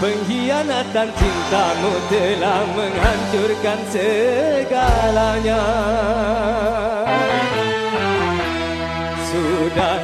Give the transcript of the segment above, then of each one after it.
Pengkhianatan cintamu telah menghancurkan segalanya. Sudah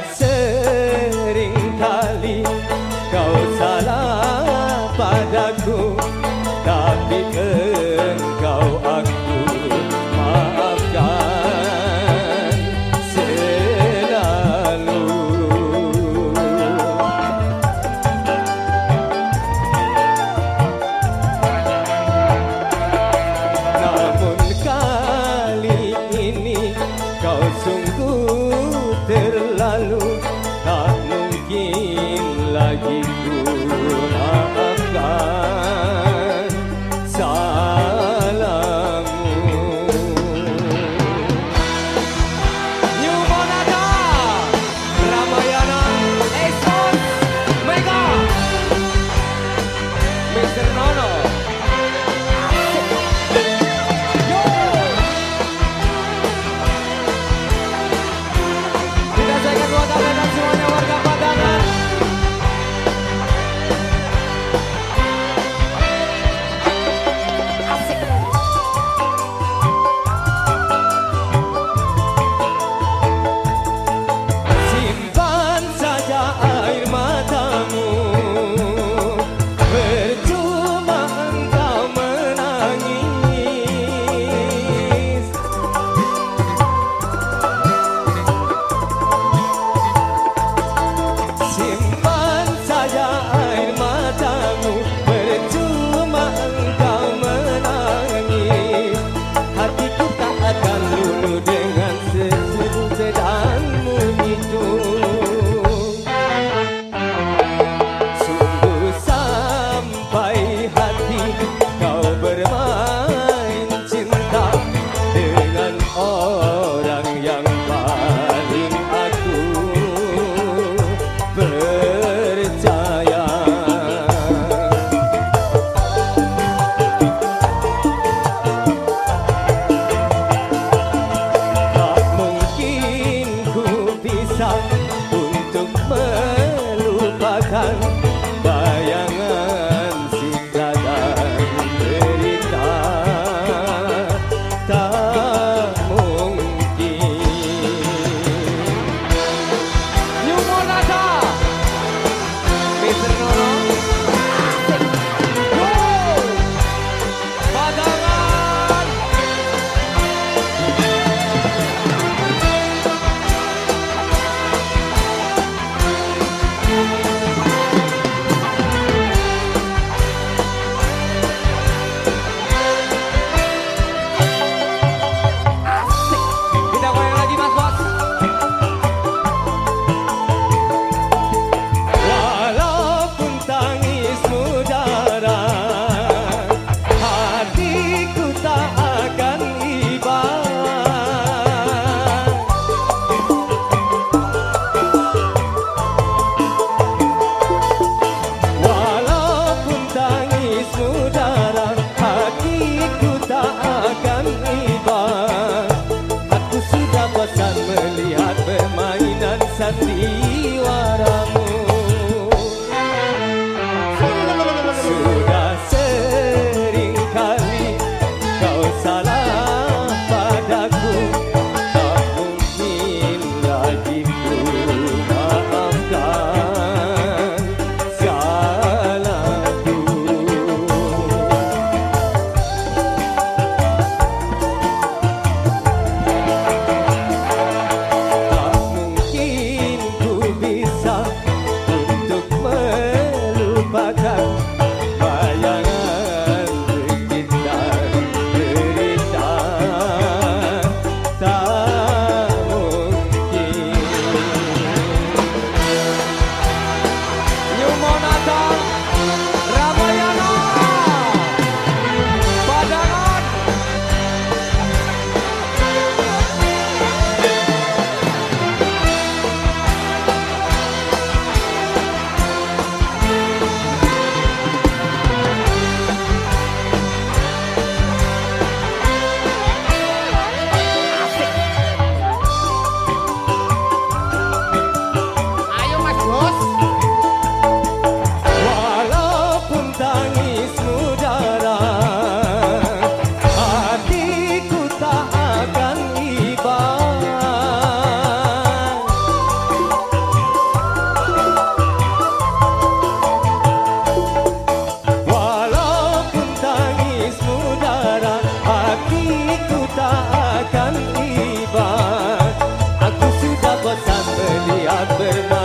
ver.